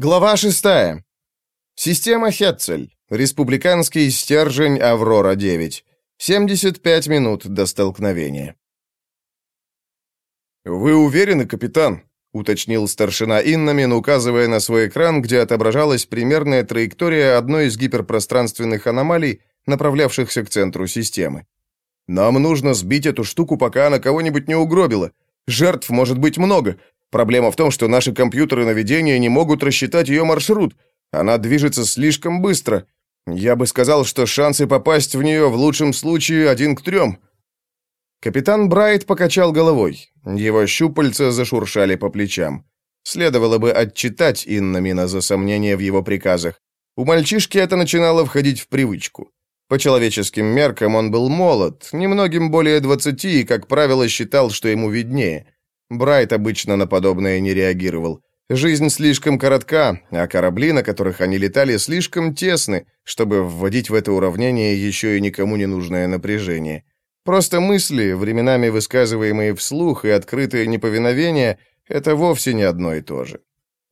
Глава 6. Система Хетцель. Республиканский стержень Аврора-9. 75 минут до столкновения. «Вы уверены, капитан?» — уточнил старшина Иннамин, указывая на свой экран, где отображалась примерная траектория одной из гиперпространственных аномалий, направлявшихся к центру системы. «Нам нужно сбить эту штуку, пока она кого-нибудь не угробила. Жертв может быть много, Проблема в том, что наши компьютеры наведения не могут рассчитать ее маршрут. Она движется слишком быстро. Я бы сказал, что шансы попасть в нее в лучшем случае один к трем». Капитан Брайт покачал головой. Его щупальца зашуршали по плечам. Следовало бы отчитать Иннамина за сомнения в его приказах. У мальчишки это начинало входить в привычку. По человеческим меркам он был молод, немногим более двадцати, и, как правило, считал, что ему виднее – Брайт обычно на подобное не реагировал. Жизнь слишком коротка, а корабли, на которых они летали, слишком тесны, чтобы вводить в это уравнение еще и никому не нужное напряжение. Просто мысли, временами высказываемые вслух и открытое неповиновение, это вовсе не одно и то же.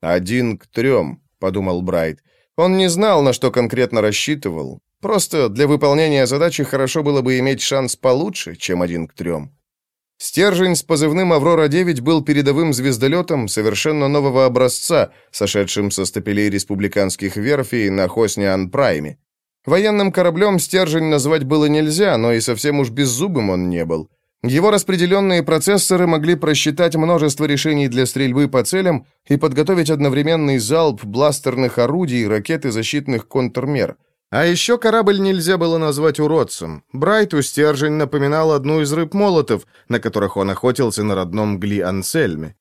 «Один к трем», — подумал Брайт. Он не знал, на что конкретно рассчитывал. Просто для выполнения задачи хорошо было бы иметь шанс получше, чем один к трем. Стержень с позывным «Аврора-9» был передовым звездолетом совершенно нового образца, сошедшим со стапелей республиканских верфей на Хосниан-Прайме. Военным кораблем «Стержень» назвать было нельзя, но и совсем уж беззубым он не был. Его распределенные процессоры могли просчитать множество решений для стрельбы по целям и подготовить одновременный залп бластерных орудий, ракет и защитных контрмер – а еще корабль нельзя было назвать уродцем. Брайту стержень напоминал одну из рыб-молотов, на которых он охотился на родном Гли-Ансельме.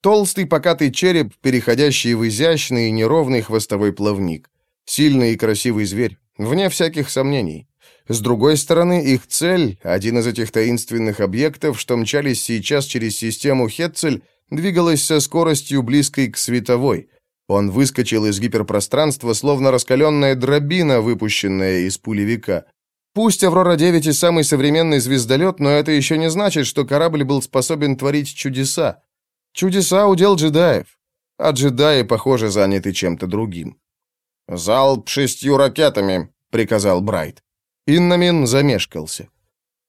Толстый покатый череп, переходящий в изящный и неровный хвостовой плавник. Сильный и красивый зверь, вне всяких сомнений. С другой стороны, их цель, один из этих таинственных объектов, что мчались сейчас через систему Хетцель, двигалась со скоростью близкой к световой — он выскочил из гиперпространства, словно раскаленная дробина, выпущенная из пулевика. Пусть «Аврора-9» и самый современный звездолет, но это еще не значит, что корабль был способен творить чудеса. Чудеса удел джедаев, а джедаи, похоже, заняты чем-то другим. «Залп шестью ракетами», — приказал Брайт. Иннамин замешкался.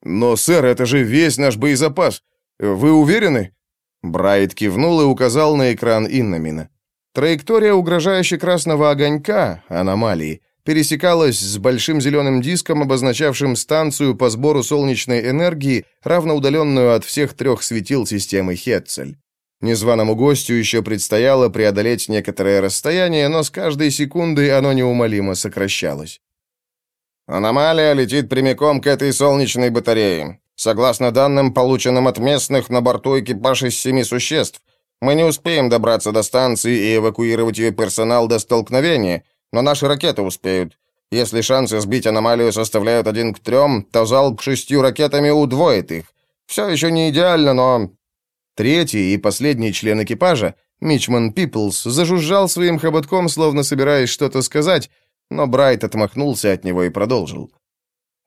«Но, сэр, это же весь наш боезапас. Вы уверены?» Брайт кивнул и указал на экран Иннамина. Траектория угрожающе красного огонька, аномалии, пересекалась с большим зеленым диском, обозначавшим станцию по сбору солнечной энергии, равноудаленную от всех трех светил системы Хетцель. Незваному гостю еще предстояло преодолеть некоторое расстояние, но с каждой секундой оно неумолимо сокращалось. «Аномалия летит прямиком к этой солнечной батарее. Согласно данным, полученным от местных, на борту экипаж из семи существ — мы не успеем добраться до станции и эвакуировать ее персонал до столкновения, но наши ракеты успеют. Если шансы сбить аномалию составляют один к трем, то залп шестью ракетами удвоит их. Все еще не идеально, но...» Третий и последний член экипажа, Мичман Пиплс, зажужжал своим хоботком, словно собираясь что-то сказать, но Брайт отмахнулся от него и продолжил.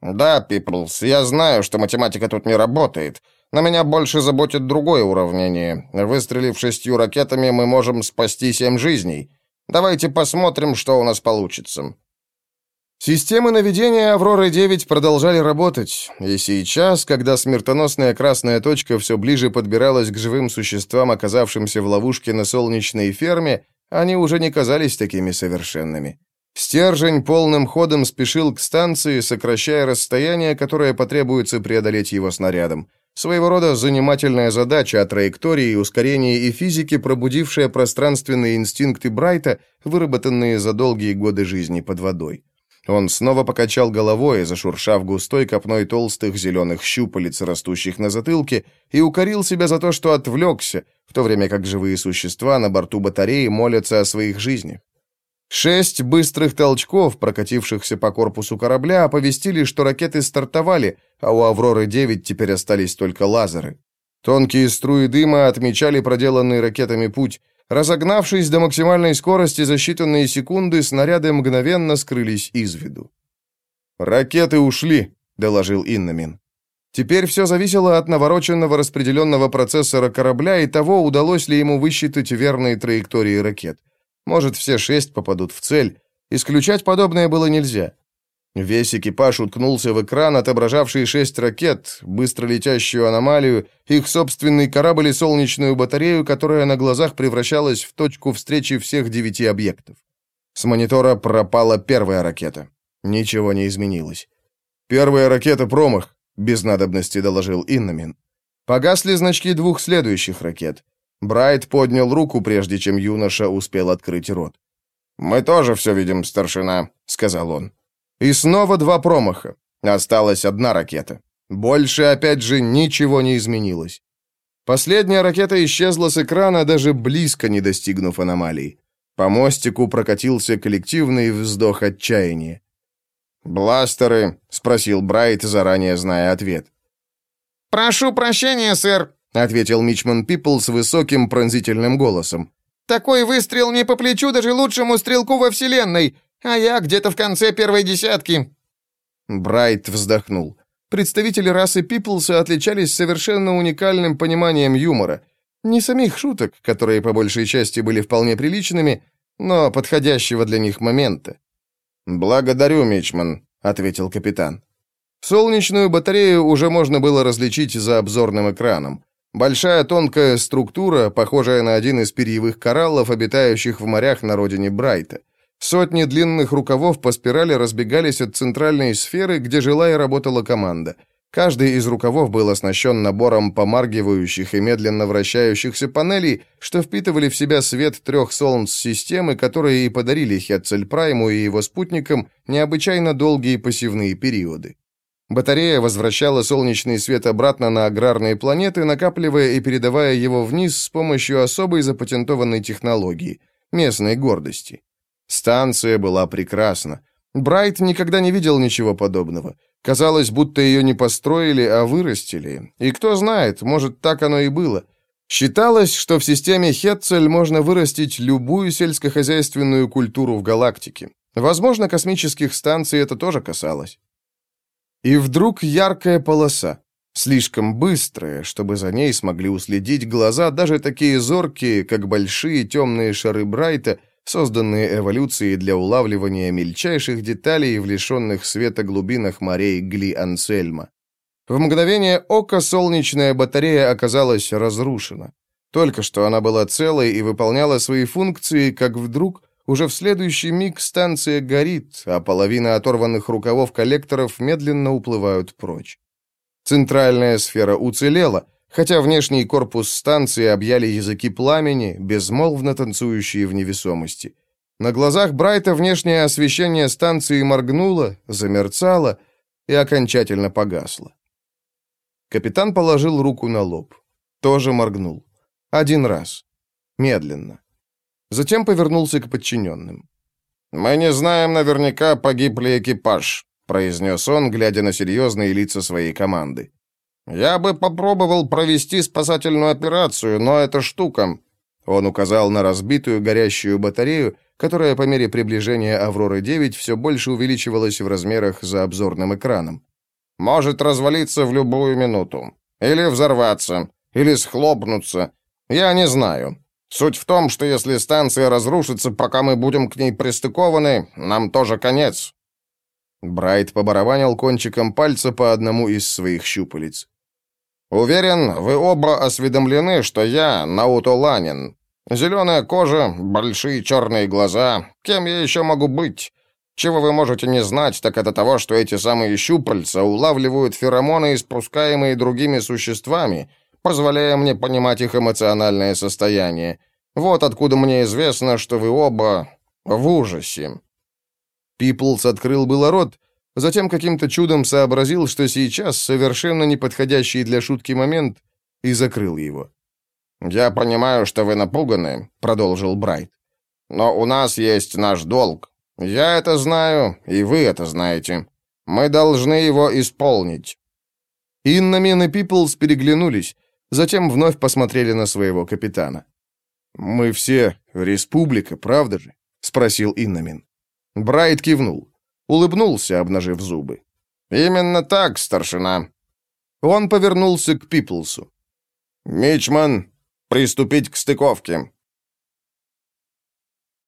«Да, Пиплс, я знаю, что математика тут не работает, но меня больше заботит другое уравнение. Выстрелив шестью ракетами, мы можем спасти семь жизней. Давайте посмотрим, что у нас получится». Системы наведения «Авроры-9» продолжали работать, и сейчас, когда смертоносная красная точка все ближе подбиралась к живым существам, оказавшимся в ловушке на солнечной ферме, они уже не казались такими совершенными. Стержень полным ходом спешил к станции, сокращая расстояние, которое потребуется преодолеть его снарядом. Своего рода занимательная задача о траектории, ускорении и физике, пробудившая пространственные инстинкты Брайта, выработанные за долгие годы жизни под водой. Он снова покачал головой, зашуршав густой копной толстых зеленых щупалец, растущих на затылке, и укорил себя за то, что отвлекся, в то время как живые существа на борту батареи молятся о своих жизнях. Шесть быстрых толчков, прокатившихся по корпусу корабля, оповестили, что ракеты стартовали, а у «Авроры-9» теперь остались только лазеры. Тонкие струи дыма отмечали проделанный ракетами путь. Разогнавшись до максимальной скорости за считанные секунды, снаряды мгновенно скрылись из виду. «Ракеты ушли», — доложил Иннамин. Теперь все зависело от навороченного распределенного процессора корабля и того, удалось ли ему высчитать верные траектории ракет. Может, все шесть попадут в цель. Исключать подобное было нельзя. Весь экипаж уткнулся в экран, отображавший шесть ракет, быстро летящую аномалию, их собственный корабль и солнечную батарею, которая на глазах превращалась в точку встречи всех девяти объектов. С монитора пропала первая ракета. Ничего не изменилось. «Первая ракета — промах», — без надобности доложил Иннамин. Погасли значки двух следующих ракет. Брайт поднял руку, прежде чем юноша успел открыть рот. «Мы тоже все видим, старшина», — сказал он. И снова два промаха. Осталась одна ракета. Больше, опять же, ничего не изменилось. Последняя ракета исчезла с экрана, даже близко не достигнув аномалии. По мостику прокатился коллективный вздох отчаяния. «Бластеры?» — спросил Брайт, заранее зная ответ. «Прошу прощения, сэр», — ответил Мичман Пипл с высоким пронзительным голосом. «Такой выстрел не по плечу даже лучшему стрелку во Вселенной а я где-то в конце первой десятки». Брайт вздохнул. Представители расы Пиплса отличались совершенно уникальным пониманием юмора. Не самих шуток, которые по большей части были вполне приличными, но подходящего для них момента. «Благодарю, Мичман», — ответил капитан. Солнечную батарею уже можно было различить за обзорным экраном. Большая тонкая структура, похожая на один из перьевых кораллов, обитающих в морях на родине Брайта. Сотни длинных рукавов по спирали разбегались от центральной сферы, где жила и работала команда. Каждый из рукавов был оснащен набором помаргивающих и медленно вращающихся панелей, что впитывали в себя свет трех солнц системы, которые и подарили Хетцельпрайму и его спутникам необычайно долгие пассивные периоды. Батарея возвращала солнечный свет обратно на аграрные планеты, накапливая и передавая его вниз с помощью особой запатентованной технологии – местной гордости. Станция была прекрасна. Брайт никогда не видел ничего подобного. Казалось, будто ее не построили, а вырастили. И кто знает, может, так оно и было. Считалось, что в системе Хетцель можно вырастить любую сельскохозяйственную культуру в галактике. Возможно, космических станций это тоже касалось. И вдруг яркая полоса. Слишком быстрая, чтобы за ней смогли уследить глаза даже такие зоркие, как большие темные шары Брайта, созданные эволюцией для улавливания мельчайших деталей в лишенных света глубинах морей Гли-Ансельма. В мгновение ока солнечная батарея оказалась разрушена. Только что она была целой и выполняла свои функции, как вдруг, уже в следующий миг станция горит, а половина оторванных рукавов коллекторов медленно уплывают прочь. Центральная сфера уцелела — хотя внешний корпус станции объяли языки пламени, безмолвно танцующие в невесомости. На глазах Брайта внешнее освещение станции моргнуло, замерцало и окончательно погасло. Капитан положил руку на лоб. Тоже моргнул. Один раз. Медленно. Затем повернулся к подчиненным. «Мы не знаем наверняка, погиб ли экипаж», произнес он, глядя на серьезные лица своей команды. «Я бы попробовал провести спасательную операцию, но эта штука...» Он указал на разбитую горящую батарею, которая по мере приближения «Авроры-9» все больше увеличивалась в размерах за обзорным экраном. «Может развалиться в любую минуту. Или взорваться. Или схлопнуться. Я не знаю. Суть в том, что если станция разрушится, пока мы будем к ней пристыкованы, нам тоже конец». Брайт побарабанил кончиком пальца по одному из своих щупалец. Уверен, вы оба осведомлены, что я Наутоланин. Зеленая кожа, большие черные глаза. Кем я еще могу быть? Чего вы можете не знать, так это того, что эти самые щупальца улавливают феромоны, испускаемые другими существами, позволяя мне понимать их эмоциональное состояние. Вот откуда мне известно, что вы оба в ужасе». Пиплс открыл было рот, Затем каким-то чудом сообразил, что сейчас совершенно неподходящий для шутки момент, и закрыл его. «Я понимаю, что вы напуганы», — продолжил Брайт. «Но у нас есть наш долг. Я это знаю, и вы это знаете. Мы должны его исполнить». Иннамен и Пиплс переглянулись, затем вновь посмотрели на своего капитана. «Мы все республика, правда же?» — спросил Иннамен. Брайт кивнул. Улыбнулся, обнажив зубы. «Именно так, старшина». Он повернулся к Пиплсу. «Мичман, приступить к стыковке.